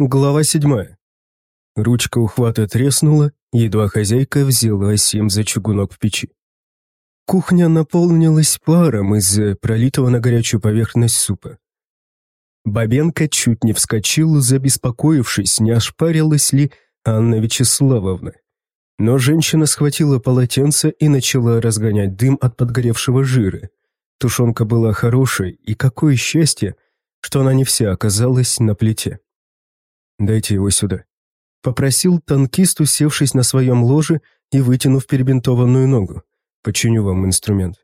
Глава седьмая. Ручка ухвата треснула, едва хозяйка взялась им за чугунок в печи. Кухня наполнилась паром из пролитого на горячую поверхность супа. Бабенко чуть не вскочил, забеспокоившись, не ошпарилась ли Анна Вячеславовна. Но женщина схватила полотенце и начала разгонять дым от подгоревшего жира. Тушенка была хорошей, и какое счастье, что она не вся оказалась на плите. «Дайте его сюда», — попросил танкист, усевшись на своем ложе и вытянув перебинтованную ногу. «Починю вам инструмент».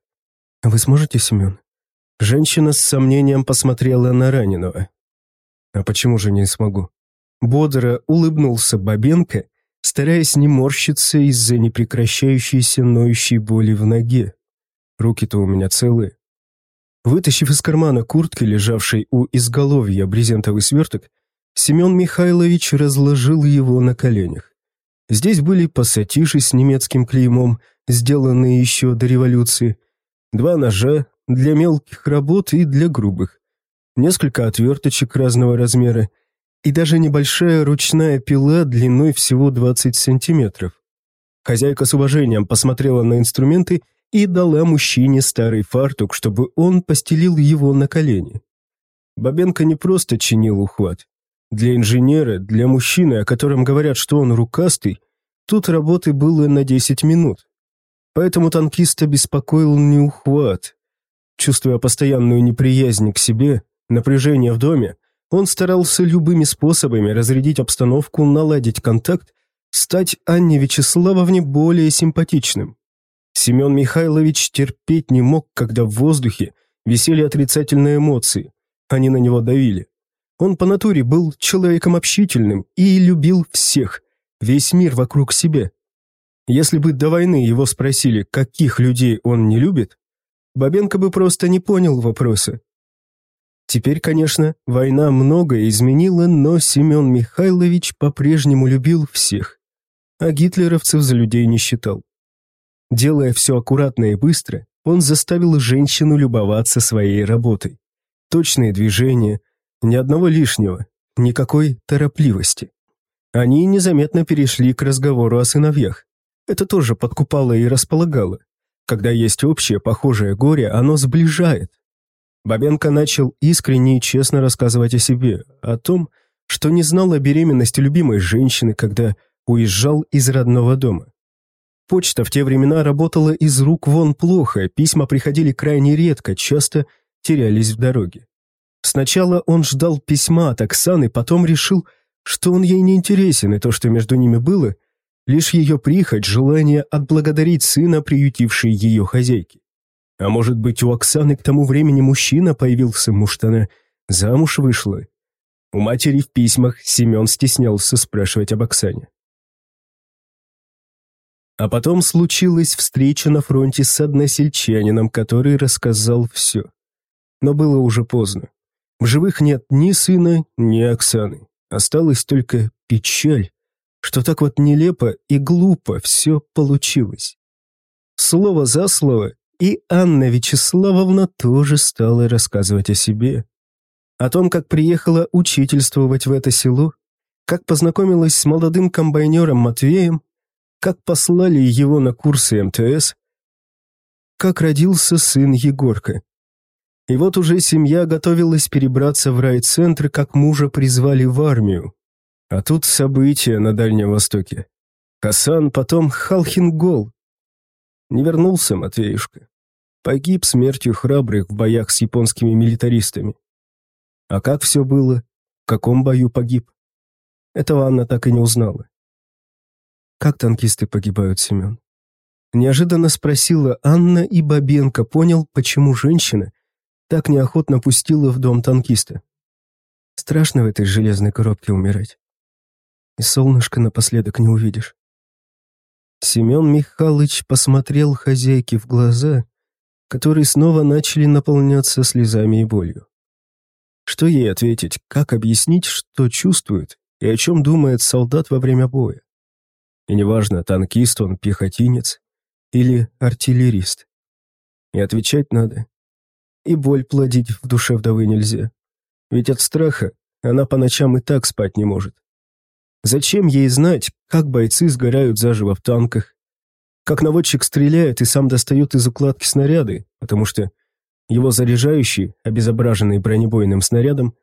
«Вы сможете, Семен?» Женщина с сомнением посмотрела на раненого. «А почему же не смогу?» Бодро улыбнулся Бабенко, стараясь не морщиться из-за непрекращающейся ноющей боли в ноге. Руки-то у меня целые. Вытащив из кармана куртки, лежавшей у изголовья брезентовый сверток, Семен Михайлович разложил его на коленях. Здесь были пассатижи с немецким клеймом, сделанные еще до революции, два ножа для мелких работ и для грубых, несколько отверточек разного размера и даже небольшая ручная пила длиной всего 20 сантиметров. Хозяйка с уважением посмотрела на инструменты и дала мужчине старый фартук, чтобы он постелил его на колени. Бабенко не просто чинил ухват. Для инженера, для мужчины, о котором говорят, что он рукастый, тут работы было на 10 минут. Поэтому танкиста беспокоил не ухват. Чувствуя постоянную неприязнь к себе, напряжение в доме, он старался любыми способами разрядить обстановку, наладить контакт, стать Анне Вячеславовне более симпатичным. Семен Михайлович терпеть не мог, когда в воздухе висели отрицательные эмоции, они на него давили. Он по натуре был человеком общительным и любил всех, весь мир вокруг себя. Если бы до войны его спросили, каких людей он не любит, Бабенко бы просто не понял вопроса. Теперь, конечно, война многое изменила, но Семен Михайлович по-прежнему любил всех, а гитлеровцев за людей не считал. Делая все аккуратно и быстро, он заставил женщину любоваться своей работой. Точные движения – ни одного лишнего, никакой торопливости. Они незаметно перешли к разговору о сыновьях. Это тоже подкупало и располагало. Когда есть общее, похожее горе, оно сближает. Бабенко начал искренне и честно рассказывать о себе, о том, что не знал о беременности любимой женщины, когда уезжал из родного дома. Почта в те времена работала из рук вон плохо, письма приходили крайне редко, часто терялись в дороге. Сначала он ждал письма от Оксаны, потом решил, что он ей не интересен, и то, что между ними было, лишь ее прихоть, желание отблагодарить сына, приютившей ее хозяйки. А может быть, у Оксаны к тому времени мужчина появился, может, она замуж вышла? У матери в письмах Семен стеснялся спрашивать об Оксане. А потом случилась встреча на фронте с односельчанином, который рассказал все. Но было уже поздно. В живых нет ни сына, ни Оксаны. Осталась только печаль, что так вот нелепо и глупо все получилось. Слово за слово, и Анна Вячеславовна тоже стала рассказывать о себе. О том, как приехала учительствовать в это село, как познакомилась с молодым комбайнером Матвеем, как послали его на курсы МТС, как родился сын Егорка. И вот уже семья готовилась перебраться в райцентр, как мужа призвали в армию. А тут события на Дальнем Востоке. Хасан, потом Халхингол. Не вернулся Матвеюшка. Погиб смертью храбрых в боях с японскими милитаристами. А как все было? В каком бою погиб? Этого Анна так и не узнала. «Как танкисты погибают, Семен?» Неожиданно спросила Анна, и Бабенко понял, почему женщина так неохотно пустила в дом танкиста. Страшно в этой железной коробке умирать. И солнышко напоследок не увидишь. Семен Михайлович посмотрел хозяйке в глаза, которые снова начали наполняться слезами и болью. Что ей ответить, как объяснить, что чувствует и о чем думает солдат во время боя? И неважно, танкист он, пехотинец или артиллерист. И отвечать надо и боль плодить в душе вдовы нельзя. Ведь от страха она по ночам и так спать не может. Зачем ей знать, как бойцы сгорают заживо в танках, как наводчик стреляет и сам достает из укладки снаряды, потому что его заряжающий, обезображенный бронебойным снарядом,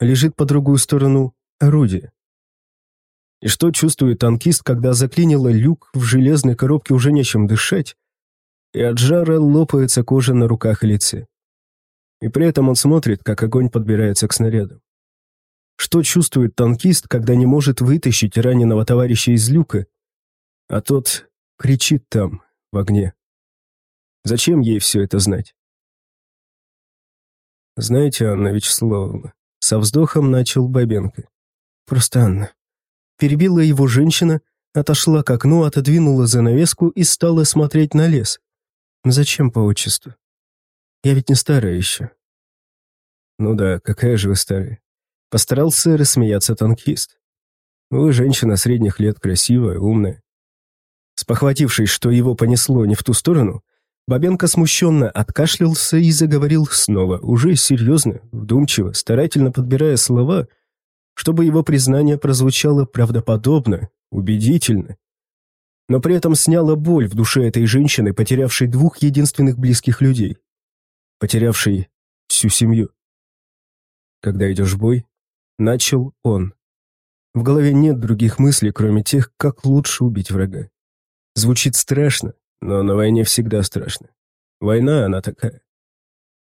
лежит по другую сторону орудия. И что чувствует танкист, когда заклинило люк в железной коробке уже нечем дышать, и от жара лопается кожа на руках и лице. И при этом он смотрит, как огонь подбирается к снаряду. Что чувствует танкист, когда не может вытащить раненого товарища из люка, а тот кричит там, в огне? Зачем ей все это знать? Знаете, Анна Вячеславовна, со вздохом начал Бабенко. Просто Анна. Перебила его женщина, отошла к окну, отодвинула занавеску и стала смотреть на лес. Зачем по отчеству? Я ведь не старая еще. Ну да, какая же вы старая. Постарался рассмеяться танкист. Вы женщина средних лет, красивая, умная. Спохватившись, что его понесло не в ту сторону, Бабенко смущенно откашлялся и заговорил снова, уже серьезно, вдумчиво, старательно подбирая слова, чтобы его признание прозвучало правдоподобно, убедительно но при этом сняла боль в душе этой женщины, потерявшей двух единственных близких людей, потерявшей всю семью. Когда идешь в бой, начал он. В голове нет других мыслей, кроме тех, как лучше убить врага. Звучит страшно, но на войне всегда страшно. Война, она такая.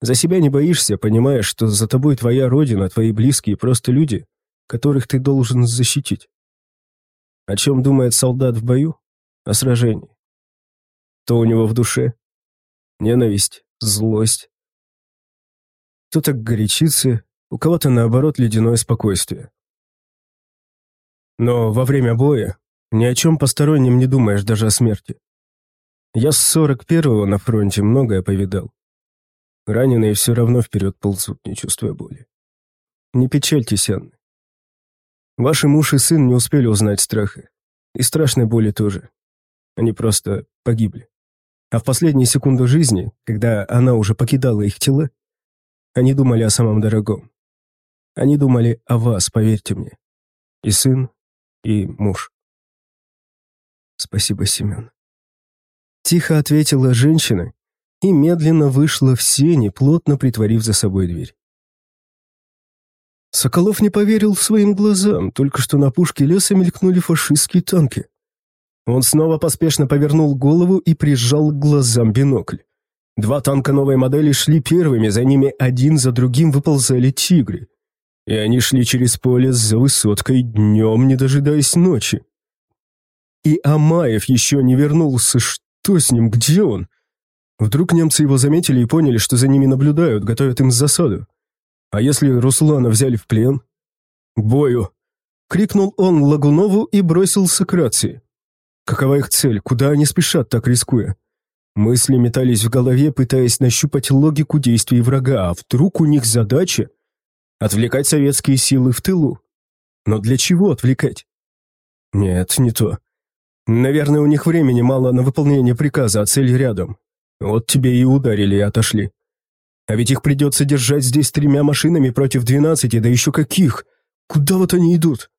За себя не боишься, понимаешь, что за тобой твоя родина, твои близкие, просто люди, которых ты должен защитить. О чем думает солдат в бою? о сражении. То у него в душе ненависть, злость. Кто-то горячится, у кого-то, наоборот, ледяное спокойствие. Но во время боя ни о чем постороннем не думаешь, даже о смерти. Я с 41-го на фронте многое повидал. Раненые все равно вперед ползут, не чувствуя боли. Не печальтесь, Анна. Ваши муж и сын не успели узнать страха. И страшной боли тоже. Они просто погибли. А в последние секунды жизни, когда она уже покидала их тела, они думали о самом дорогом. Они думали о вас, поверьте мне. И сын, и муж. Спасибо, Семен. Тихо ответила женщина и медленно вышла в сени, плотно притворив за собой дверь. Соколов не поверил своим глазам, только что на пушке леса мелькнули фашистские танки. Он снова поспешно повернул голову и прижал к глазам бинокль. Два танка новой модели шли первыми, за ними один за другим выползали тигры. И они шли через поле за высоткой днем, не дожидаясь ночи. И Амаев еще не вернулся. Что с ним? Где он? Вдруг немцы его заметили и поняли, что за ними наблюдают, готовят им засаду. А если Руслана взяли в плен? «К бою!» — крикнул он Лагунову и бросился к рации. Какова их цель? Куда они спешат, так рискуя? Мысли метались в голове, пытаясь нащупать логику действий врага, а вдруг у них задача — отвлекать советские силы в тылу? Но для чего отвлекать? Нет, не то. Наверное, у них времени мало на выполнение приказа, а цель рядом. Вот тебе и ударили и отошли. А ведь их придется держать здесь тремя машинами против двенадцати, да еще каких? Куда вот они идут?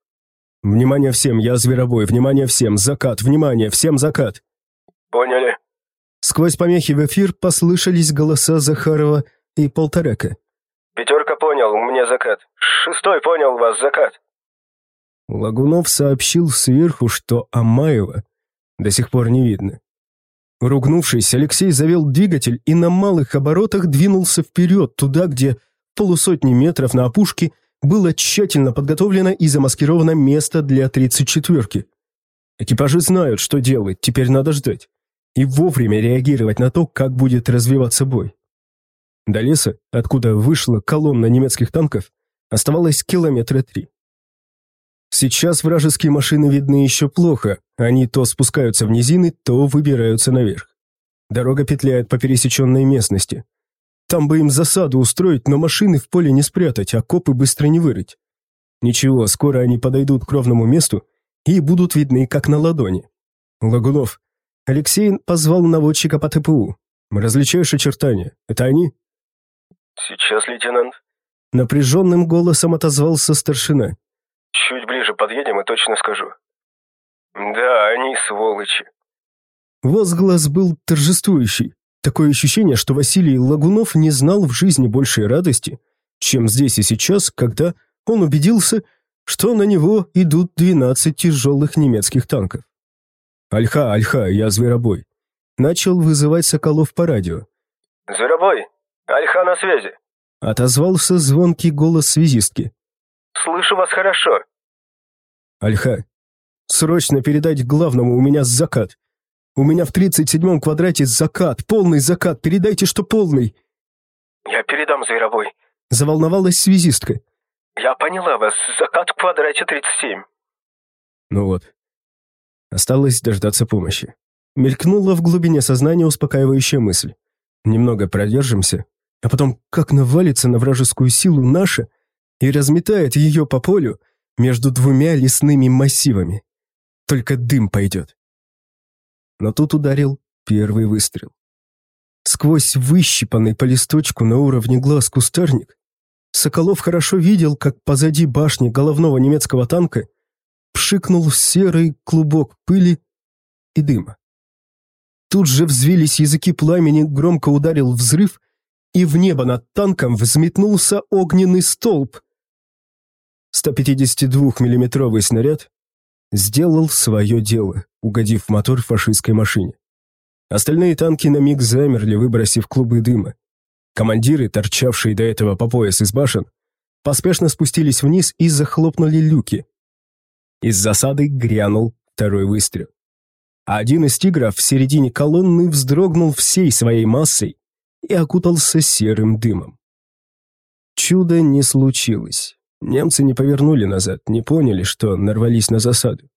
«Внимание всем, я зверобой, внимание всем, закат, внимание, всем закат!» «Поняли». Сквозь помехи в эфир послышались голоса Захарова и Полторека. «Пятерка понял, мне закат. Шестой понял вас, закат». Лагунов сообщил сверху, что Амаева до сих пор не видно. Ругнувшись, Алексей завел двигатель и на малых оборотах двинулся вперед, туда, где полусотни метров на опушке – было тщательно подготовлено и замаскировано место для 34-ки. Экипажи знают, что делать, теперь надо ждать. И вовремя реагировать на то, как будет развиваться бой. До леса, откуда вышла колонна немецких танков, оставалось километра три. Сейчас вражеские машины видны еще плохо, они то спускаются в низины, то выбираются наверх. Дорога петляет по пересеченной местности. Там бы им засаду устроить, но машины в поле не спрятать, а копы быстро не вырыть. Ничего, скоро они подойдут к ровному месту и будут видны, как на ладони. Лагунов. Алексей позвал наводчика по ТПУ. Различаешь очертания. Это они? Сейчас, лейтенант. Напряженным голосом отозвался старшина. Чуть ближе подъедем и точно скажу. Да, они сволочи. Возглас был торжествующий. Такое ощущение, что Василий Лагунов не знал в жизни большей радости, чем здесь и сейчас, когда он убедился, что на него идут 12 тяжелых немецких танков. «Альха, Альха, я зверобой», — начал вызывать Соколов по радио. «Зверобой, Альха на связи», — отозвался звонкий голос связистки. «Слышу вас хорошо». «Альха, срочно передать главному, у меня закат. У меня в 37-м квадрате закат, полный закат, передайте, что полный». «Я передам, Зверобой», — заволновалась связистка. «Я поняла вас, закат в квадрате 37». Ну вот, Осталось дождаться помощи. Мелькнула в глубине сознания успокаивающая мысль. Немного продержимся, а потом как навалится на вражескую силу наша и разметает ее по полю между двумя лесными массивами. Только дым пойдет. Но тут ударил первый выстрел. Сквозь выщипанный по листочку на уровне глаз кустарник Соколов хорошо видел, как позади башни головного немецкого танка пшикнул серый клубок пыли и дыма. Тут же взвились языки пламени, громко ударил взрыв, и в небо над танком взметнулся огненный столб. 152-миллиметровый снаряд сделал свое дело, угодив в мотор фашистской машине. Остальные танки на миг замерли, выбросив клубы дыма. Командиры, торчавшие до этого по пояс из башен, поспешно спустились вниз и захлопнули люки. Из засады грянул второй выстрел. Один из тигров в середине колонны вздрогнул всей своей массой и окутался серым дымом. Чудо не случилось. Немцы не повернули назад, не поняли, что нарвались на засаду.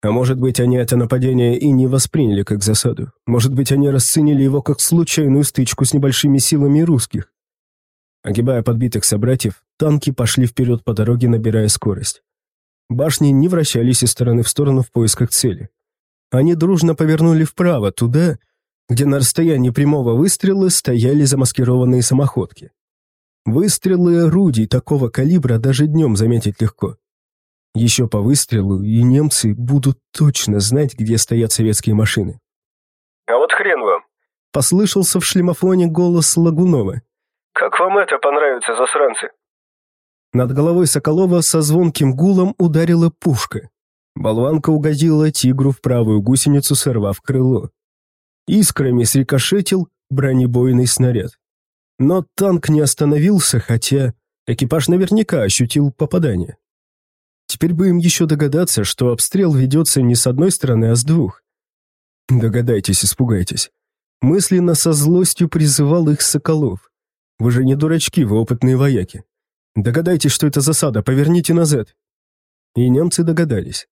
А может быть, они это нападение и не восприняли как засаду. Может быть, они расценили его как случайную стычку с небольшими силами русских. Огибая подбитых собратьев, танки пошли вперед по дороге, набирая скорость. Башни не вращались из стороны в сторону в поисках цели. Они дружно повернули вправо, туда, где на расстоянии прямого выстрела стояли замаскированные самоходки. Выстрелы орудий такого калибра даже днем заметить легко. Еще по выстрелу, и немцы будут точно знать, где стоят советские машины. «А вот хрен вам!» – послышался в шлемофоне голос Лагунова. «Как вам это понравится, засранцы?» Над головой Соколова со звонким гулом ударила пушка. Болванка угодила тигру в правую гусеницу, сорвав крыло. Искрами срикошетил бронебойный снаряд. Но танк не остановился, хотя экипаж наверняка ощутил попадание. Теперь бы им еще догадаться, что обстрел ведется не с одной стороны, а с двух. Догадайтесь, испугайтесь. Мысленно со злостью призывал их Соколов. Вы же не дурачки, вы опытные вояки. Догадайтесь, что это засада, поверните назад». И немцы догадались.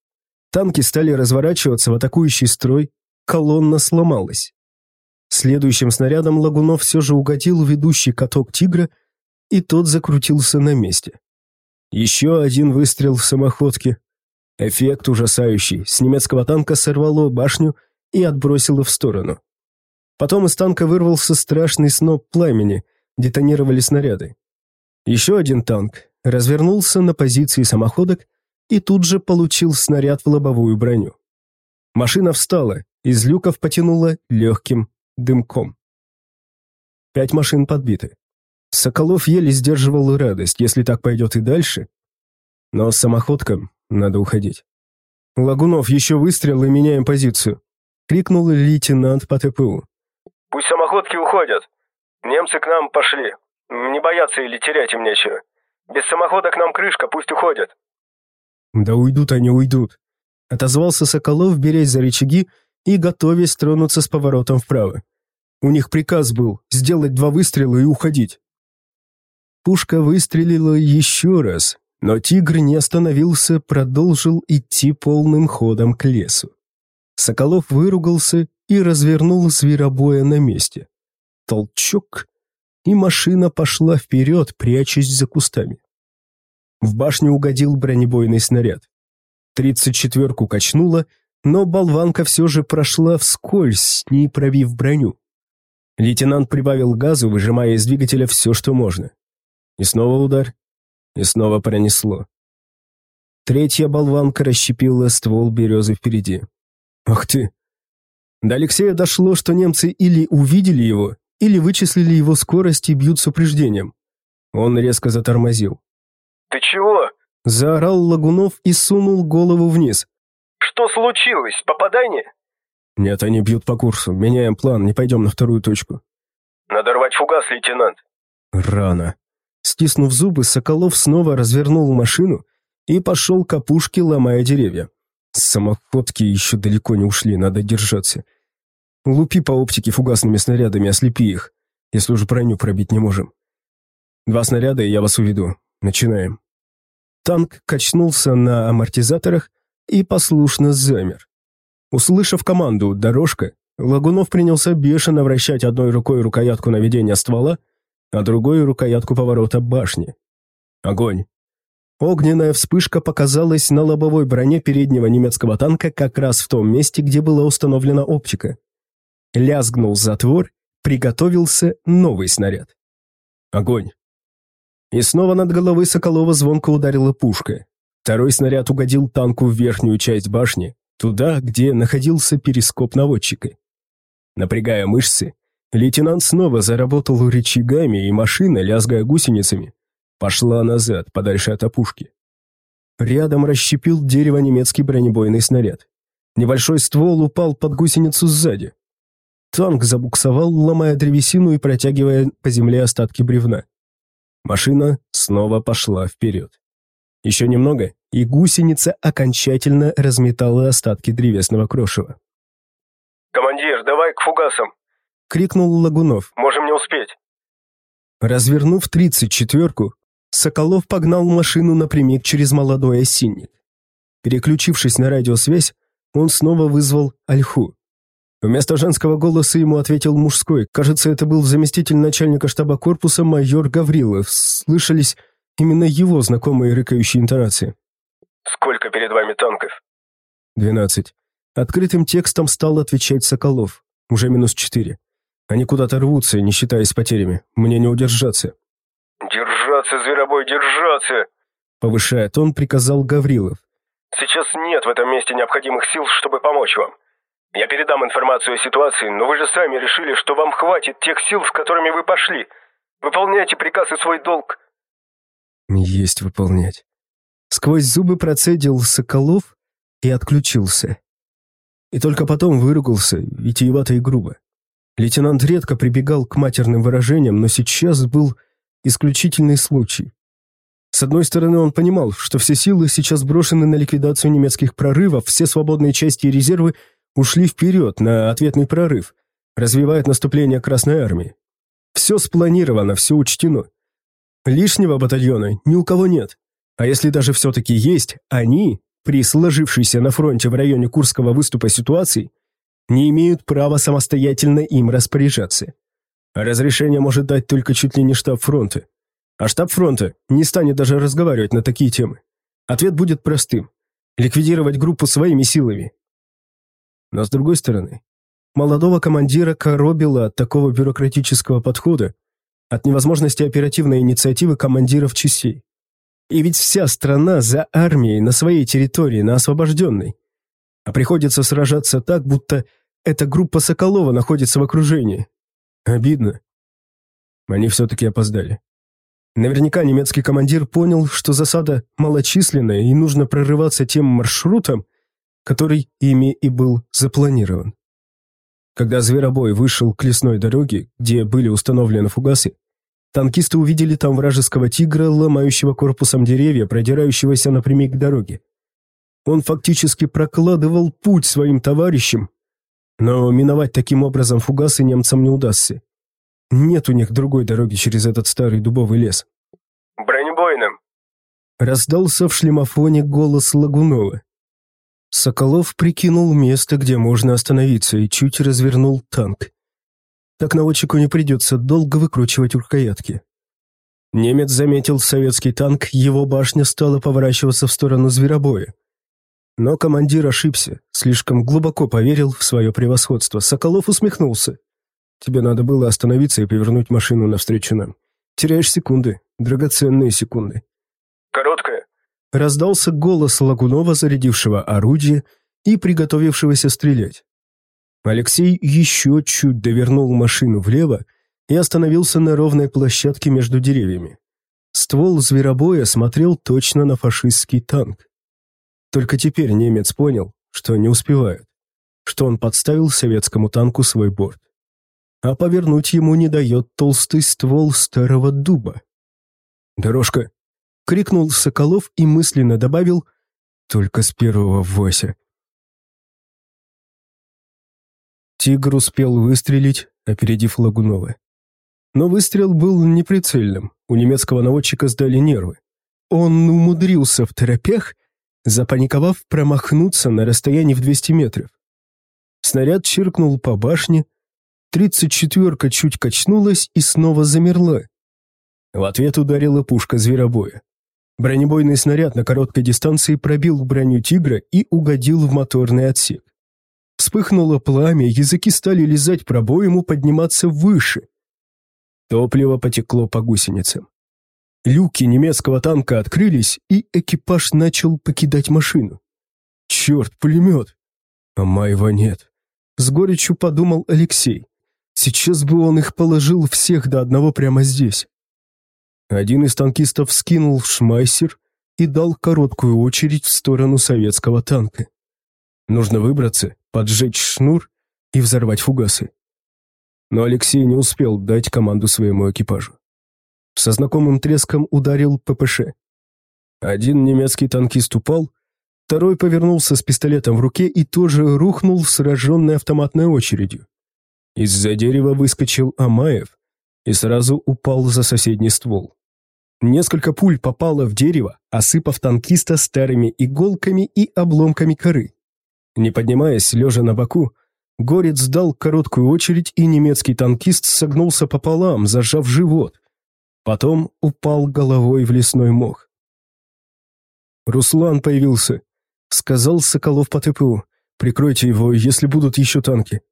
Танки стали разворачиваться в атакующий строй, колонна сломалась. Следующим снарядом Лагунов все же угодил ведущий каток «Тигра», и тот закрутился на месте. Еще один выстрел в самоходке. Эффект ужасающий. С немецкого танка сорвало башню и отбросило в сторону. Потом из танка вырвался страшный сноп пламени, детонировали снаряды. Еще один танк развернулся на позиции самоходок и тут же получил снаряд в лобовую броню. Машина встала, из люков потянула легким дымком. Пять машин подбиты. Соколов еле сдерживал радость, если так пойдет и дальше. Но с самоходком надо уходить. «Лагунов, еще выстрел и меняем позицию», — крикнул лейтенант по ТПУ. «Пусть самоходки уходят. Немцы к нам пошли. Не бояться или терять им нечего. Без самохода к нам крышка, пусть уходят». «Да уйдут они, уйдут», — отозвался Соколов, берясь за рычаги и готовясь тронуться с поворотом вправо. У них приказ был сделать два выстрела и уходить. Пушка выстрелила еще раз, но тигр не остановился, продолжил идти полным ходом к лесу. Соколов выругался и развернул зверобоя на месте. Толчок, и машина пошла вперед, прячась за кустами. В башню угодил бронебойный снаряд. Тридцать четверку качнуло, но болванка все же прошла вскользь, не пробив броню. Лейтенант прибавил газу, выжимая из двигателя все, что можно. И снова удар. И снова пронесло. Третья болванка расщепила ствол березы впереди. Ах ты! До Алексея дошло, что немцы или увидели его, или вычислили его скорость и бьют с упреждением. Он резко затормозил. «Ты чего?» – заорал Лагунов и сунул голову вниз. «Что случилось? Попадание?» «Нет, они бьют по курсу. Меняем план, не пойдем на вторую точку». «Надо рвать фугас, лейтенант». Рано. Стиснув зубы, Соколов снова развернул машину и пошел к опушке, ломая деревья. Самоходки еще далеко не ушли, надо держаться. Лупи по оптике фугасными снарядами, ослепи их, если уже броню пробить не можем. Два снаряда, и я вас уведу. Начинаем. Танк качнулся на амортизаторах и послушно замер. Услышав команду «Дорожка», Лагунов принялся бешено вращать одной рукой рукоятку наведения ствола, а другой рукоятку поворота башни. Огонь. Огненная вспышка показалась на лобовой броне переднего немецкого танка как раз в том месте, где была установлена оптика. Лязгнул затвор, приготовился новый снаряд. Огонь. И снова над головой Соколова звонко ударила пушка. Второй снаряд угодил танку в верхнюю часть башни, туда, где находился перископ наводчика. Напрягая мышцы, лейтенант снова заработал рычагами, и машина, лязгая гусеницами, пошла назад, подальше от опушки. Рядом расщепил дерево немецкий бронебойный снаряд. Небольшой ствол упал под гусеницу сзади. Танк забуксовал, ломая древесину и протягивая по земле остатки бревна. Машина снова пошла вперед. Еще немного, и гусеница окончательно разметала остатки древесного крошева. «Командир, давай к фугасам!» — крикнул Лагунов. «Можем не успеть!» Развернув тридцать четверку, Соколов погнал машину напрямик через молодой осинник. Переключившись на радиосвязь, он снова вызвал Альху. Вместо женского голоса ему ответил мужской. Кажется, это был заместитель начальника штаба корпуса майор Гаврилов. Слышались именно его знакомые рыкающие интонации. «Сколько перед вами танков?» «Двенадцать». Открытым текстом стал отвечать Соколов. Уже минус четыре. Они куда-то рвутся, не считаясь потерями. Мне не удержаться. «Держаться, зверобой, держаться!» Повышая тон, приказал Гаврилов. «Сейчас нет в этом месте необходимых сил, чтобы помочь вам. Я передам информацию о ситуации, но вы же сами решили, что вам хватит тех сил, с которыми вы пошли. Выполняйте приказ и свой долг». «Есть выполнять». Сквозь зубы процедил Соколов и отключился. И только потом выругался, витиевато и грубо. Лейтенант редко прибегал к матерным выражениям, но сейчас был исключительный случай. С одной стороны, он понимал, что все силы сейчас брошены на ликвидацию немецких прорывов, все свободные части и резервы – ушли вперед на ответный прорыв, развивает наступление Красной Армии. Все спланировано, все учтено. Лишнего батальона ни у кого нет. А если даже все-таки есть, они, при сложившейся на фронте в районе Курского выступа ситуации, не имеют права самостоятельно им распоряжаться. Разрешение может дать только чуть ли не штаб фронта. А штаб фронта не станет даже разговаривать на такие темы. Ответ будет простым. Ликвидировать группу своими силами, но с другой стороны, молодого командира коробило от такого бюрократического подхода, от невозможности оперативной инициативы командиров частей. И ведь вся страна за армией на своей территории, на освобожденной. А приходится сражаться так, будто эта группа Соколова находится в окружении. Обидно. Они все-таки опоздали. Наверняка немецкий командир понял, что засада малочисленная и нужно прорываться тем маршрутом, который ими и был запланирован. Когда зверобой вышел к лесной дороге, где были установлены фугасы, танкисты увидели там вражеского тигра, ломающего корпусом деревья, продирающегося напрямик к дороге. Он фактически прокладывал путь своим товарищам, но миновать таким образом фугасы немцам не удастся. Нет у них другой дороги через этот старый дубовый лес. «Бронебойным!» Раздался в шлемофоне голос Лагунова. Соколов прикинул место, где можно остановиться, и чуть развернул танк. Так наводчику не придется долго выкручивать рукоятки. Немец заметил советский танк, его башня стала поворачиваться в сторону зверобоя. Но командир ошибся, слишком глубоко поверил в свое превосходство. Соколов усмехнулся. «Тебе надо было остановиться и повернуть машину навстречу нам. Теряешь секунды. Драгоценные секунды. Короткая. Раздался голос Лагунова, зарядившего орудие и приготовившегося стрелять. Алексей еще чуть довернул машину влево и остановился на ровной площадке между деревьями. Ствол зверобоя смотрел точно на фашистский танк. Только теперь немец понял, что не успевают, что он подставил советскому танку свой борт. А повернуть ему не дает толстый ствол старого дуба. «Дорожка!» — крикнул Соколов и мысленно добавил «Только с первого Вася». Тигр успел выстрелить, опередив Лагунова. Но выстрел был неприцельным, у немецкого наводчика сдали нервы. Он умудрился в торопях, запаниковав, промахнуться на расстоянии в 200 метров. Снаряд чиркнул по башне, тридцать четверка чуть качнулась и снова замерла. В ответ ударила пушка зверобоя. Бронебойный снаряд на короткой дистанции пробил броню «Тигра» и угодил в моторный отсек. Вспыхнуло пламя, языки стали лизать пробоему, подниматься выше. Топливо потекло по гусеницам. Люки немецкого танка открылись, и экипаж начал покидать машину. «Черт, пулемет!» А Маева нет. С горечью подумал Алексей. Сейчас бы он их положил всех до одного прямо здесь. Один из танкистов скинул шмайсер и дал короткую очередь в сторону советского танка. Нужно выбраться, поджечь шнур и взорвать фугасы. Но Алексей не успел дать команду своему экипажу. Со знакомым треском ударил ППШ. Один немецкий танкист упал, второй повернулся с пистолетом в руке и тоже рухнул, сраженный автоматной очередью. Из-за дерева выскочил Амаев и сразу упал за соседний ствол. Несколько пуль попало в дерево, осыпав танкиста старыми иголками и обломками коры. Не поднимаясь, лежа на боку, Горец дал короткую очередь, и немецкий танкист согнулся пополам, зажав живот. Потом упал головой в лесной мох. «Руслан появился», — сказал Соколов по ТПУ. «Прикройте его, если будут еще танки.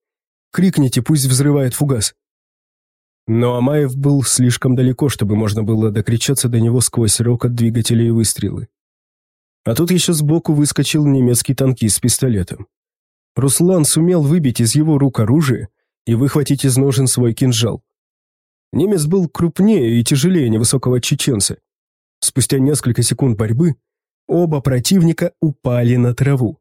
Крикните, пусть взрывает фугас». Но Амаев был слишком далеко, чтобы можно было докричаться до него сквозь рокот двигателей и выстрелы. А тут еще сбоку выскочил немецкий танкист с пистолетом. Руслан сумел выбить из его рук оружие и выхватить из ножен свой кинжал. Немец был крупнее и тяжелее невысокого чеченца. Спустя несколько секунд борьбы оба противника упали на траву.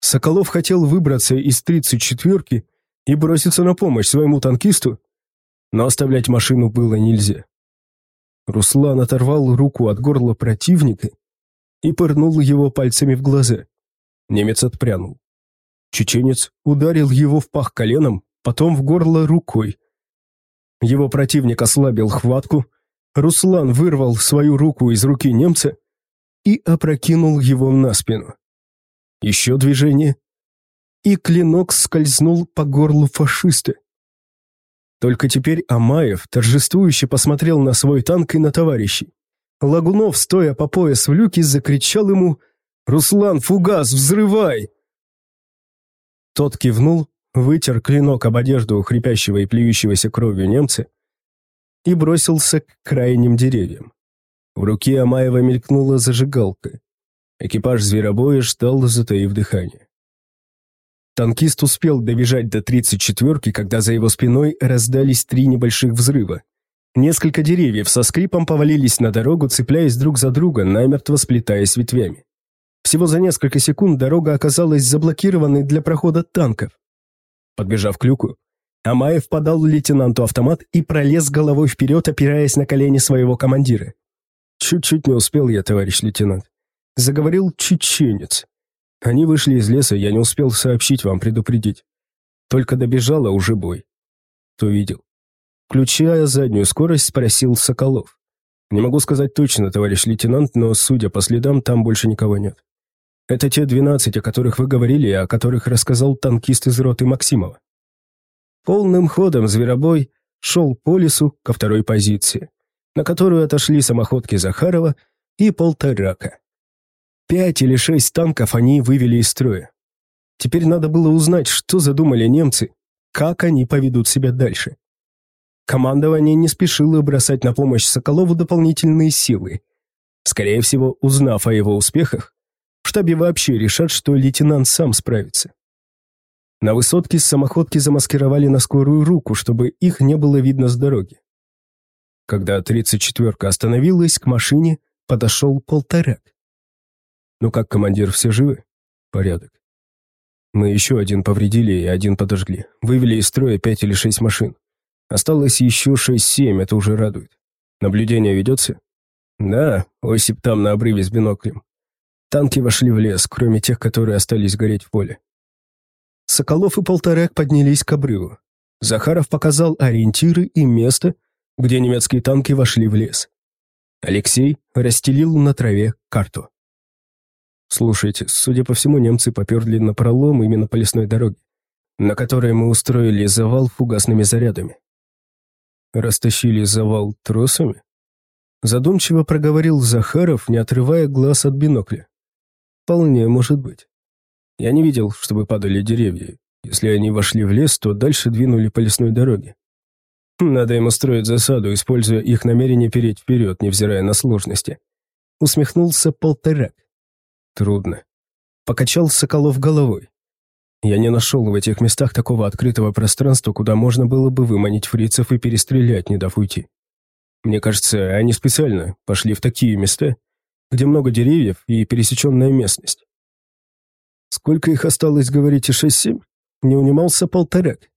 Соколов хотел выбраться из 34-ки и броситься на помощь своему танкисту, но оставлять машину было нельзя. Руслан оторвал руку от горла противника и пырнул его пальцами в глаза. Немец отпрянул. Чеченец ударил его в пах коленом, потом в горло рукой. Его противник ослабил хватку, Руслан вырвал свою руку из руки немца и опрокинул его на спину. Еще движение, и клинок скользнул по горлу фашиста. Только теперь Амаев торжествующе посмотрел на свой танк и на товарищей. Лагунов, стоя по пояс в люке, закричал ему «Руслан, фугас, взрывай!» Тот кивнул, вытер клинок об одежду хрипящего и плюющегося кровью немца и бросился к крайним деревьям. В руке Амаева мелькнула зажигалка. Экипаж зверобоя ждал, затаив дыхание. Танкист успел добежать до 34-ки, когда за его спиной раздались три небольших взрыва. Несколько деревьев со скрипом повалились на дорогу, цепляясь друг за друга, намертво сплетаясь ветвями. Всего за несколько секунд дорога оказалась заблокированной для прохода танков. Подбежав к люку, Амаев подал лейтенанту автомат и пролез головой вперед, опираясь на колени своего командира. «Чуть-чуть не успел я, товарищ лейтенант», — заговорил чеченец. «Они вышли из леса, я не успел сообщить вам, предупредить. Только добежала уже бой. Кто видел?» Включая заднюю скорость, спросил Соколов. «Не могу сказать точно, товарищ лейтенант, но, судя по следам, там больше никого нет. Это те двенадцать, о которых вы говорили, и о которых рассказал танкист из роты Максимова». Полным ходом зверобой шел по лесу ко второй позиции, на которую отошли самоходки Захарова и полторака. Пять или шесть танков они вывели из строя. Теперь надо было узнать, что задумали немцы, как они поведут себя дальше. Командование не спешило бросать на помощь Соколову дополнительные силы. Скорее всего, узнав о его успехах, в штабе вообще решат, что лейтенант сам справится. На высотке самоходки замаскировали на скорую руку, чтобы их не было видно с дороги. Когда 34-ка остановилась, к машине подошел полторак. «Ну как, командир, все живы?» «Порядок. Мы еще один повредили и один подожгли. Вывели из строя пять или шесть машин. Осталось еще шесть-семь, это уже радует. Наблюдение ведется?» «Да, Осип там на обрыве с биноклем. Танки вошли в лес, кроме тех, которые остались гореть в поле. Соколов и Полторек поднялись к обрыву. Захаров показал ориентиры и место, где немецкие танки вошли в лес. Алексей расстелил на траве карту. «Слушайте, судя по всему, немцы поперли на пролом именно по лесной дороге, на которой мы устроили завал фугасными зарядами. Растащили завал тросами?» Задумчиво проговорил Захаров, не отрывая глаз от бинокля. «Вполне может быть. Я не видел, чтобы падали деревья. Если они вошли в лес, то дальше двинули по лесной дороге. Надо им устроить засаду, используя их намерение переть вперед, невзирая на сложности. Усмехнулся полторак. Трудно. Покачал Соколов головой. Я не нашел в этих местах такого открытого пространства, куда можно было бы выманить фрицев и перестрелять, не дав уйти. Мне кажется, они специально пошли в такие места, где много деревьев и пересеченная местность. Сколько их осталось, говорите, шесть-семь? Не унимался полторак.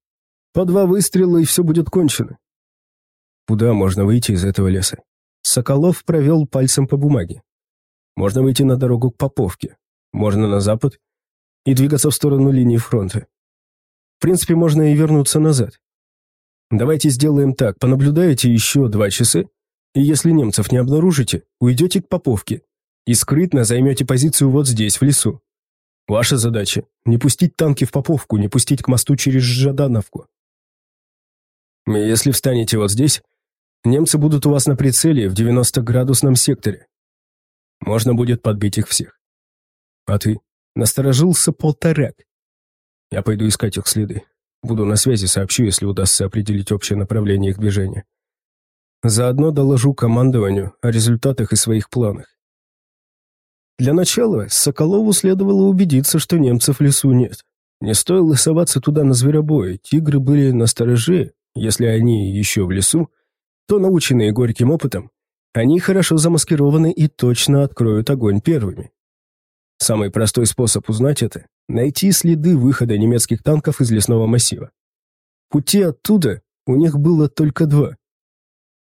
По два выстрела, и все будет кончено. Куда можно выйти из этого леса? Соколов провел пальцем по бумаге. Можно выйти на дорогу к Поповке, можно на запад и двигаться в сторону линии фронта. В принципе, можно и вернуться назад. Давайте сделаем так, понаблюдаете еще два часа, и если немцев не обнаружите, уйдете к Поповке и скрытно займете позицию вот здесь, в лесу. Ваша задача – не пустить танки в Поповку, не пустить к мосту через Жадановку. Если встанете вот здесь, немцы будут у вас на прицеле в 90-градусном секторе. Можно будет подбить их всех. А ты? Насторожился полторак. Я пойду искать их следы. Буду на связи, сообщу, если удастся определить общее направление их движения. Заодно доложу командованию о результатах и своих планах. Для начала Соколову следовало убедиться, что немцев в лесу нет. Не стоило соваться туда на зверобой, тигры были на стороже, если они еще в лесу, то, наученные горьким опытом, они хорошо замаскированы и точно откроют огонь первыми. Самый простой способ узнать это – найти следы выхода немецких танков из лесного массива. Пути оттуда у них было только два.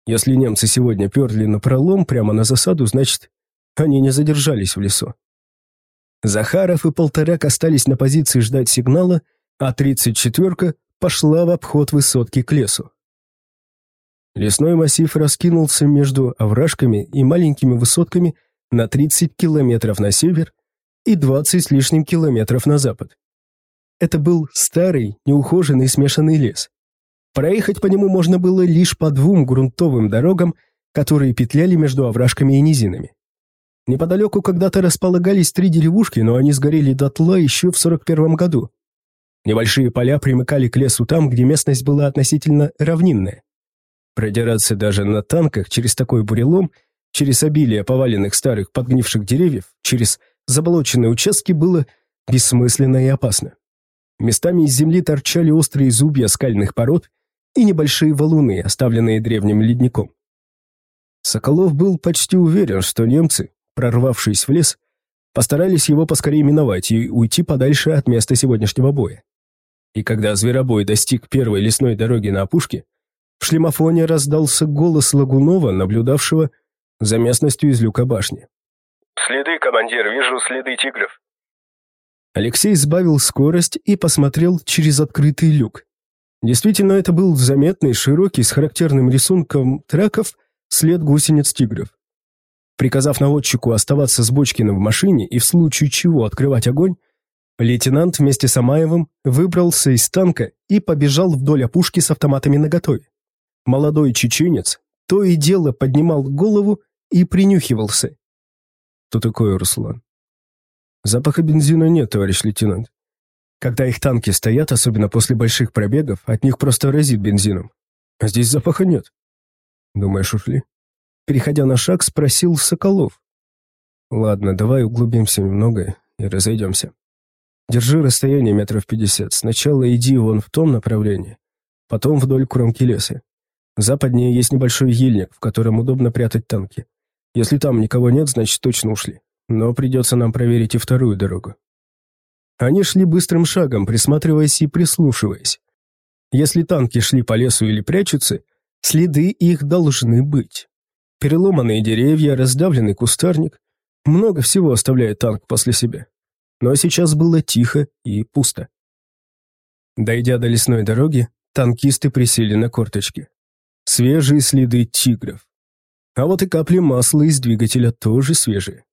Если немцы сегодня перли на пролом прямо на засаду, значит, они не задержались в лесу. Захаров и Полторак остались на позиции ждать сигнала, а 34-ка пошла в обход высотки к лесу. Лесной массив раскинулся между овражками и маленькими высотками на 30 километров на север и 20 с лишним километров на запад. Это был старый, неухоженный смешанный лес. Проехать по нему можно было лишь по двум грунтовым дорогам, которые петляли между овражками и низинами. Неподалеку когда-то располагались три деревушки, но они сгорели дотла еще в 41 году. Небольшие поля примыкали к лесу там, где местность была относительно равнинная. Продираться даже на танках через такой бурелом, через обилие поваленных старых подгнивших деревьев, через заболоченные участки было бессмысленно и опасно. Местами из земли торчали острые зубья скальных пород и небольшие валуны, оставленные древним ледником. Соколов был почти уверен, что немцы прорвавшись в лес, постарались его поскорее миновать и уйти подальше от места сегодняшнего боя. И когда зверобой достиг первой лесной дороги на опушке, в шлемофоне раздался голос Лагунова, наблюдавшего за местностью из люка башни. «Следы, командир, вижу следы тигров». Алексей сбавил скорость и посмотрел через открытый люк. Действительно, это был заметный, широкий, с характерным рисунком траков след гусениц тигров. Приказав наводчику оставаться с Бочкиным в машине и в случае чего открывать огонь, лейтенант вместе с Амаевым выбрался из танка и побежал вдоль опушки с автоматами наготове. Молодой чеченец то и дело поднимал голову и принюхивался. «Что такое, Руслан?» «Запаха бензина нет, товарищ лейтенант. Когда их танки стоят, особенно после больших пробегов, от них просто разит бензином. А здесь запаха нет. Думаешь, ушли? Переходя на шаг, спросил Соколов. Ладно, давай углубимся немного и разойдемся. Держи расстояние метров пятьдесят. Сначала иди вон в том направлении, потом вдоль кромки леса. Западнее есть небольшой ельник, в котором удобно прятать танки. Если там никого нет, значит точно ушли. Но придется нам проверить и вторую дорогу. Они шли быстрым шагом, присматриваясь и прислушиваясь. Если танки шли по лесу или прячутся, следы их должны быть. Переломанные деревья, раздавленный кустарник. Много всего оставляет танк после себя. Но сейчас было тихо и пусто. Дойдя до лесной дороги, танкисты присели на корточки. Свежие следы тигров. А вот и капли масла из двигателя тоже свежие.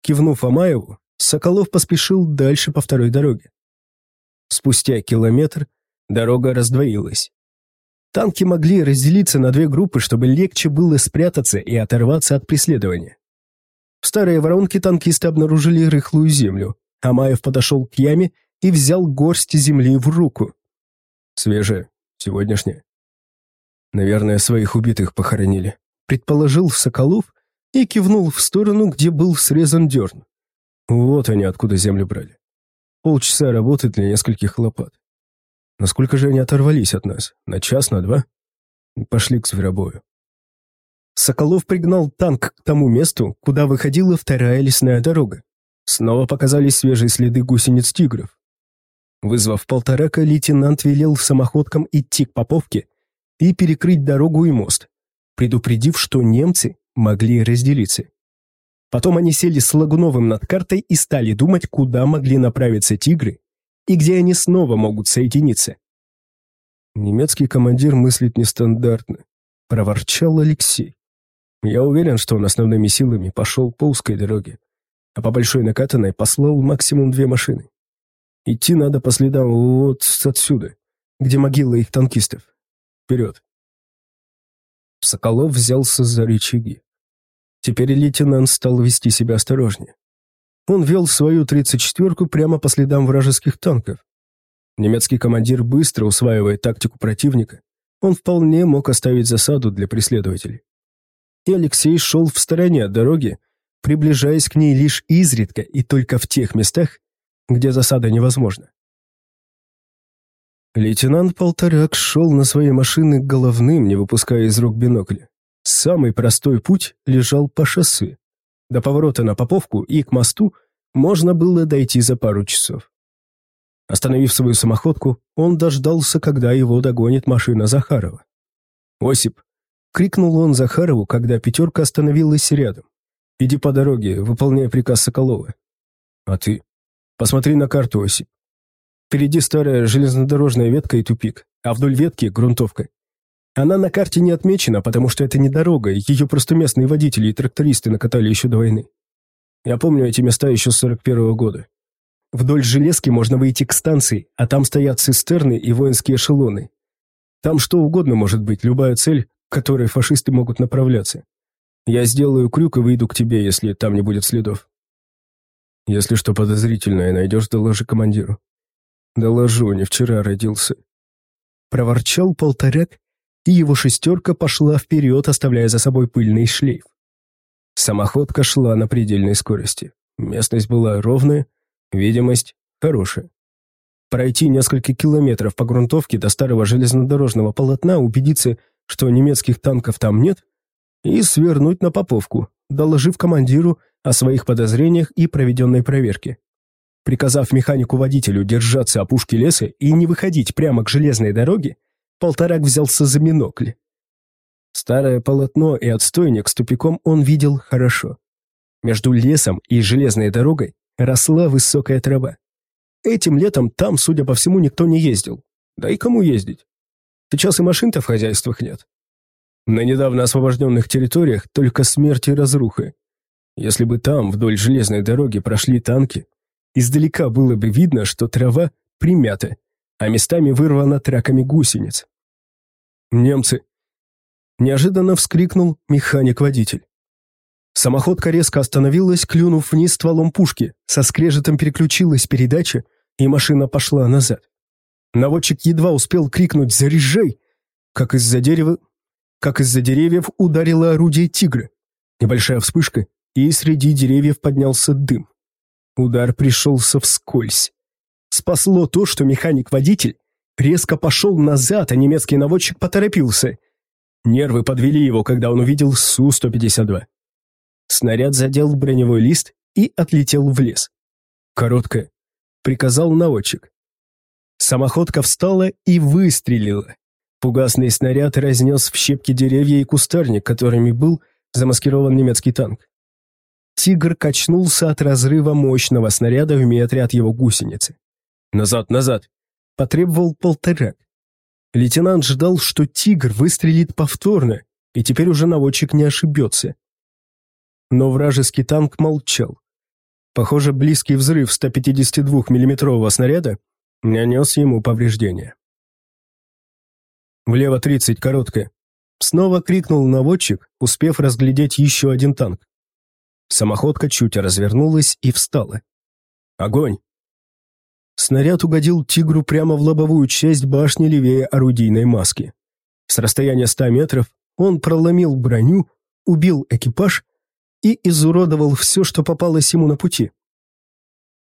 Кивнув Амаеву, Соколов поспешил дальше по второй дороге. Спустя километр дорога раздвоилась. Танки могли разделиться на две группы, чтобы легче было спрятаться и оторваться от преследования. В старой воронке танкисты обнаружили рыхлую землю. Амаев подошел к яме и взял горсть земли в руку. Свежая, сегодняшняя. Наверное, своих убитых похоронили. Предположил Соколов и кивнул в сторону, где был срезан дерн. Вот они откуда землю брали. Полчаса работы для нескольких лопат. Насколько же они оторвались от нас? На час, на два? Пошли к зверобою. Соколов пригнал танк к тому месту, куда выходила вторая лесная дорога. Снова показались свежие следы гусениц тигров. Вызвав полторака, лейтенант велел самоходкам идти к Поповке и перекрыть дорогу и мост, предупредив, что немцы могли разделиться. Потом они сели с Лагуновым над картой и стали думать, куда могли направиться тигры и где они снова могут соединиться. Немецкий командир мыслит нестандартно, проворчал Алексей. Я уверен, что он основными силами пошел по узкой дороге, а по большой накатанной послал максимум две машины. Идти надо по следам вот отсюда, где могила их танкистов. Вперед. Соколов взялся за рычаги. Теперь лейтенант стал вести себя осторожнее. Он вел свою тридцать четверку прямо по следам вражеских танков. Немецкий командир быстро усваивает тактику противника. Он вполне мог оставить засаду для преследователей. И Алексей шел в стороне от дороги, приближаясь к ней лишь изредка и только в тех местах, где засада невозможна. Лейтенант Полторак шел на своей машине головным, не выпуская из рук бинокля. Самый простой путь лежал по шоссе. До поворота на Поповку и к мосту можно было дойти за пару часов. Остановив свою самоходку, он дождался, когда его догонит машина Захарова. «Осип!» — крикнул он Захарову, когда пятерка остановилась рядом. «Иди по дороге, выполняя приказ Соколова». «А ты?» «Посмотри на карту, Осип. Впереди старая железнодорожная ветка и тупик, а вдоль ветки — грунтовка. Она на карте не отмечена, потому что это не дорога, ее просто местные водители и трактористы накатали еще до войны. Я помню эти места еще с 41 -го года. Вдоль железки можно выйти к станции, а там стоят цистерны и воинские эшелоны. Там что угодно может быть, любая цель, к которой фашисты могут направляться. Я сделаю крюк и выйду к тебе, если там не будет следов. Если что подозрительное найдешь, доложи командиру. Доложу, не вчера родился. Проворчал полторяк и его шестерка пошла вперед, оставляя за собой пыльный шлейф. Самоходка шла на предельной скорости. Местность была ровная, видимость хорошая. Пройти несколько километров по грунтовке до старого железнодорожного полотна, убедиться, что немецких танков там нет, и свернуть на Поповку, доложив командиру о своих подозрениях и проведенной проверке. Приказав механику-водителю держаться опушки леса и не выходить прямо к железной дороге, Полторак взялся за бинокль. Старое полотно и отстойник с тупиком он видел хорошо. Между лесом и железной дорогой росла высокая трава. Этим летом там, судя по всему, никто не ездил. Да и кому ездить? Сейчас и машин-то в хозяйствах нет. На недавно освобожденных территориях только смерть и разруха. Если бы там, вдоль железной дороги, прошли танки, издалека было бы видно, что трава примята, а местами вырвана траками гусениц. «Немцы!» Неожиданно вскрикнул механик-водитель. Самоходка резко остановилась, клюнув вниз стволом пушки, со скрежетом переключилась передача, и машина пошла назад. Наводчик едва успел крикнуть «Заряжай!», как из-за дерева, как из-за деревьев ударило орудие тигра. Небольшая вспышка, и среди деревьев поднялся дым. Удар пришелся вскользь. Спасло то, что механик-водитель резко пошел назад, а немецкий наводчик поторопился. Нервы подвели его, когда он увидел Су-152. Снаряд задел броневой лист и отлетел в лес. Короткое. Приказал наводчик. Самоходка встала и выстрелила. Фугасный снаряд разнес в щепки деревья и кустарник, которыми был замаскирован немецкий танк. Тигр качнулся от разрыва мощного снаряда в метре от его гусеницы. «Назад, назад!» – потребовал полторак. Лейтенант ждал, что тигр выстрелит повторно, и теперь уже наводчик не ошибется. Но вражеский танк молчал. Похоже, близкий взрыв 152 миллиметрового снаряда нанес ему повреждения. «Влево 30, короткая!» Снова крикнул наводчик, успев разглядеть еще один танк. Самоходка чуть развернулась и встала. «Огонь!» Снаряд угодил «Тигру» прямо в лобовую часть башни левее орудийной маски. С расстояния ста метров он проломил броню, убил экипаж и изуродовал все, что попалось ему на пути.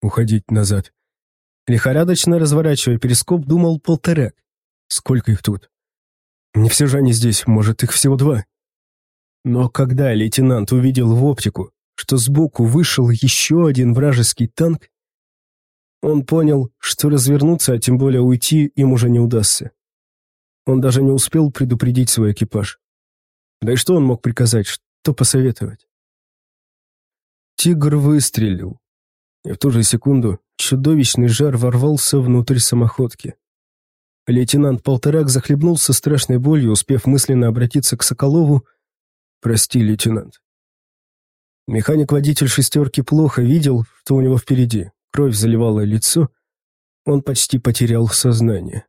Уходить назад. Лихорадочно разворачивая перископ, думал полторак. Сколько их тут? Не все же они здесь, может, их всего два. Но когда лейтенант увидел в оптику, что сбоку вышел еще один вражеский танк, он понял, что развернуться, а тем более уйти, им уже не удастся. Он даже не успел предупредить свой экипаж. Да и что он мог приказать, что посоветовать? Тигр выстрелил, и в ту же секунду чудовищный жар ворвался внутрь самоходки. Лейтенант Полторак захлебнулся страшной болью, успев мысленно обратиться к Соколову. «Прости, лейтенант». Механик-водитель «шестерки» плохо видел, что у него впереди кровь заливала лицо, он почти потерял сознание.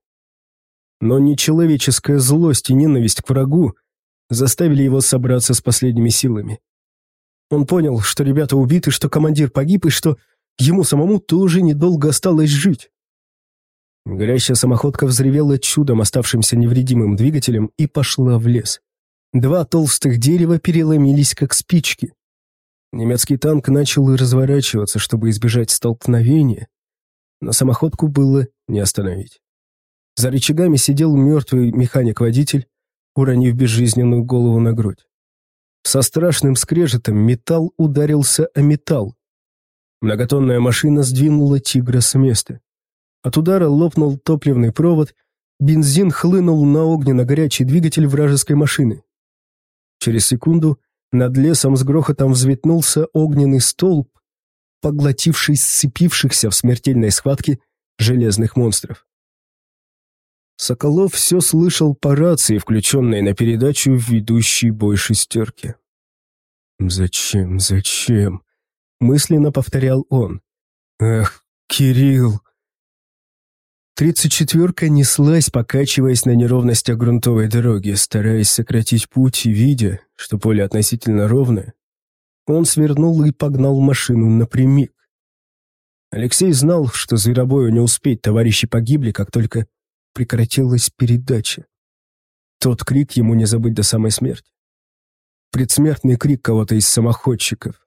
Но нечеловеческая злость и ненависть к врагу заставили его собраться с последними силами. Он понял, что ребята убиты, что командир погиб и что ему самому тоже недолго осталось жить. Горящая самоходка взревела чудом оставшимся невредимым двигателем и пошла в лес. Два толстых дерева переломились, как спички. Немецкий танк начал разворачиваться, чтобы избежать столкновения, но самоходку было не остановить. За рычагами сидел мертвый механик-водитель, уронив безжизненную голову на грудь. Со страшным скрежетом металл ударился о металл. Многотонная машина сдвинула «Тигра» с места. От удара лопнул топливный провод, бензин хлынул на огненно-горячий двигатель вражеской машины. Через секунду над лесом с грохотом взметнулся огненный столб, поглотивший сцепившихся в смертельной схватке железных монстров. Соколов все слышал по рации, включенной на передачу в ведущей бой шестерки. «Зачем, зачем?» — мысленно повторял он. «Эх, Кирилл!» Тридцать четверка неслась, покачиваясь на неровностях грунтовой дороги, стараясь сократить путь и видя, что поле относительно ровное. Он свернул и погнал машину напрямик. Алексей знал, что зверобою не успеть, товарищи погибли, как только прекратилась передача. Тот крик ему не забыть до самой смерти. Предсмертный крик кого-то из самоходчиков.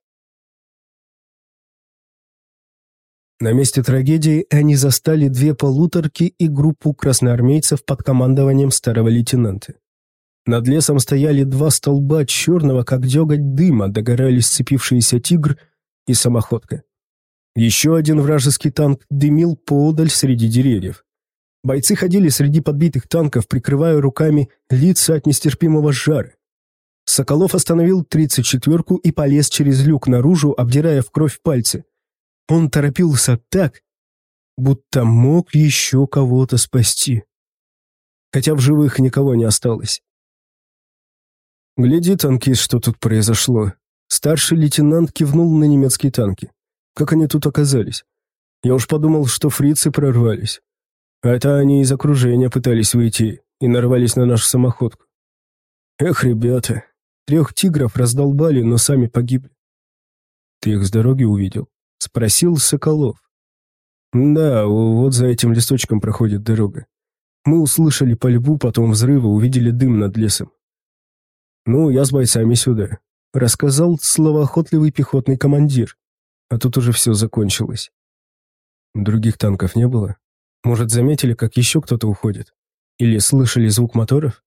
На месте трагедии они застали две полуторки и группу красноармейцев под командованием старого лейтенанта. Над лесом стояли два столба черного, как деготь дыма, догорали сцепившиеся тигр и самоходка. Еще один вражеский танк дымил поодаль среди деревьев. Бойцы ходили среди подбитых танков, прикрывая руками лица от нестерпимого жара. Соколов остановил тридцать четверку и полез через люк наружу, обдирая в кровь пальцы. Он торопился так, будто мог еще кого-то спасти. Хотя в живых никого не осталось. «Гляди, танкист, что тут произошло». Старший лейтенант кивнул на немецкие танки. Как они тут оказались? Я уж подумал, что фрицы прорвались. А это они из окружения пытались выйти и нарвались на нашу самоходку. Эх, ребята, трех тигров раздолбали, но сами погибли. Ты их с дороги увидел? — спросил Соколов. «Да, вот за этим листочком проходит дорога. Мы услышали пальбу, потом взрывы, увидели дым над лесом. «Ну, я с бойцами сюда», — рассказал словоохотливый пехотный командир. А тут уже все закончилось. Других танков не было? Может, заметили, как еще кто-то уходит? Или слышали звук моторов?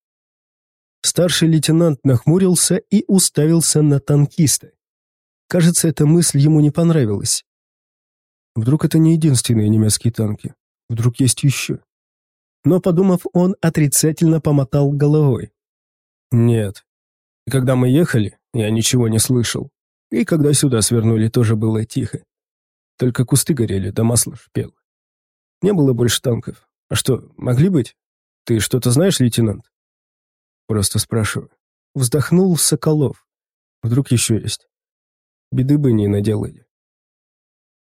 Старший лейтенант нахмурился и уставился на танкиста. Кажется, эта мысль ему не понравилась. Вдруг это не единственные немецкие танки? Вдруг есть еще? Но, подумав, он отрицательно помотал головой. Нет. И когда мы ехали, я ничего не слышал. И когда сюда свернули, тоже было тихо. Только кусты горели, да масло шпело. Не было больше танков. А что, могли быть? Ты что-то знаешь, лейтенант? Просто спрашиваю. Вздохнул Соколов. Вдруг еще есть. Беды бы не наделали.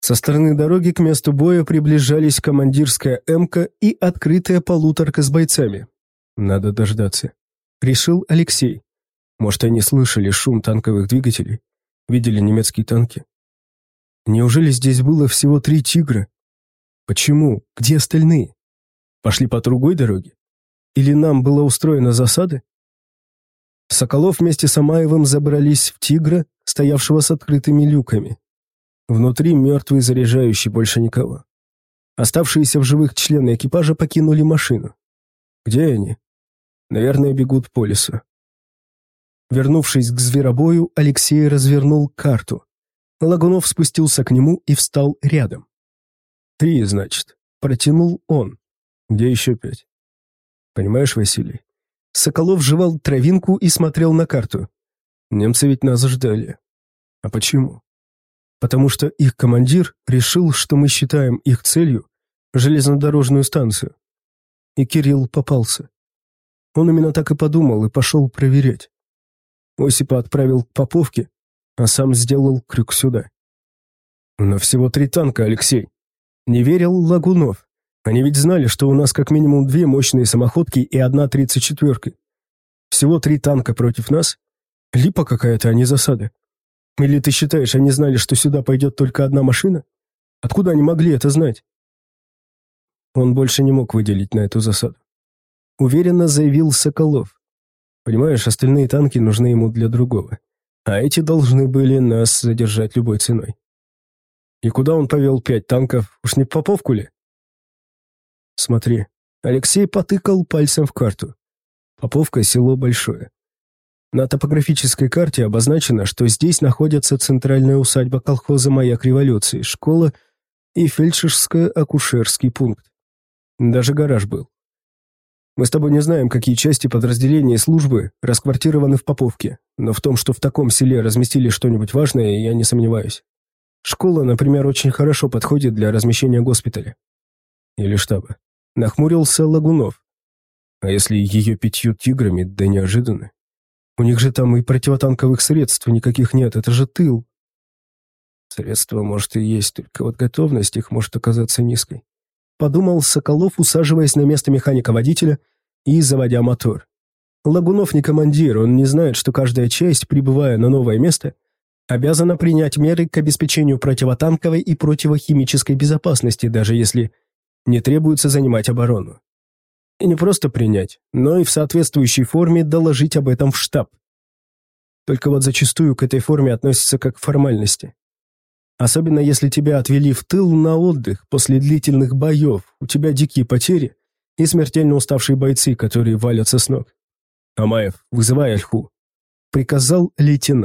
Со стороны дороги к месту боя приближались командирская «Эмка» и открытая полуторка с бойцами. Надо дождаться. Решил Алексей. Может, они слышали шум танковых двигателей? Видели немецкие танки? Неужели здесь было всего три «Тигра»? Почему? Где остальные? Пошли по другой дороге? Или нам была устроена засада? Соколов вместе с Амаевым забрались в «Тигра», стоявшего с открытыми люками. Внутри мертвый заряжающий, больше никого. Оставшиеся в живых члены экипажа покинули машину. Где они? Наверное, бегут по лесу. Вернувшись к зверобою, Алексей развернул карту. Лагунов спустился к нему и встал рядом. «Три, значит», — протянул он. «Где еще пять?» «Понимаешь, Василий?» Соколов жевал травинку и смотрел на карту. «Немцы ведь нас ждали. А почему?» «Потому что их командир решил, что мы считаем их целью железнодорожную станцию. И Кирилл попался. Он именно так и подумал и пошел проверять. Осипа отправил к Поповке, а сам сделал крюк сюда. Но всего три танка, Алексей. Не верил Лагунов. Они ведь знали, что у нас как минимум две мощные самоходки и одна тридцать четверка. Всего три танка против нас? Липа какая-то, а не засада. Или ты считаешь, они знали, что сюда пойдет только одна машина? Откуда они могли это знать? Он больше не мог выделить на эту засаду. Уверенно заявил Соколов. Понимаешь, остальные танки нужны ему для другого. А эти должны были нас задержать любой ценой. И куда он повел пять танков? Уж не в Поповку ли? Смотри. Алексей потыкал пальцем в карту. Поповка – село большое. На топографической карте обозначено, что здесь находится центральная усадьба колхоза «Маяк революции», школа и фельдшерско-акушерский пункт. Даже гараж был. Мы с тобой не знаем, какие части подразделения и службы расквартированы в Поповке, но в том, что в таком селе разместили что-нибудь важное, я не сомневаюсь. Школа, например, очень хорошо подходит для размещения госпиталя. Или штаба. Нахмурился Лагунов. А если ее пятью тиграми, да неожиданно? У них же там и противотанковых средств никаких нет, это же тыл. Средства, может, и есть, только вот готовность их может оказаться низкой подумал Соколов, усаживаясь на место механика-водителя и заводя мотор. Лагунов не командир, он не знает, что каждая часть, прибывая на новое место, обязана принять меры к обеспечению противотанковой и противохимической безопасности, даже если не требуется занимать оборону. И не просто принять, но и в соответствующей форме доложить об этом в штаб. Только вот зачастую к этой форме относятся как к формальности. Особенно если тебя отвели в тыл на отдых после длительных боев, у тебя дикие потери и смертельно уставшие бойцы, которые валятся с ног. «Амаев, вызывай Альху», — приказал лейтенант.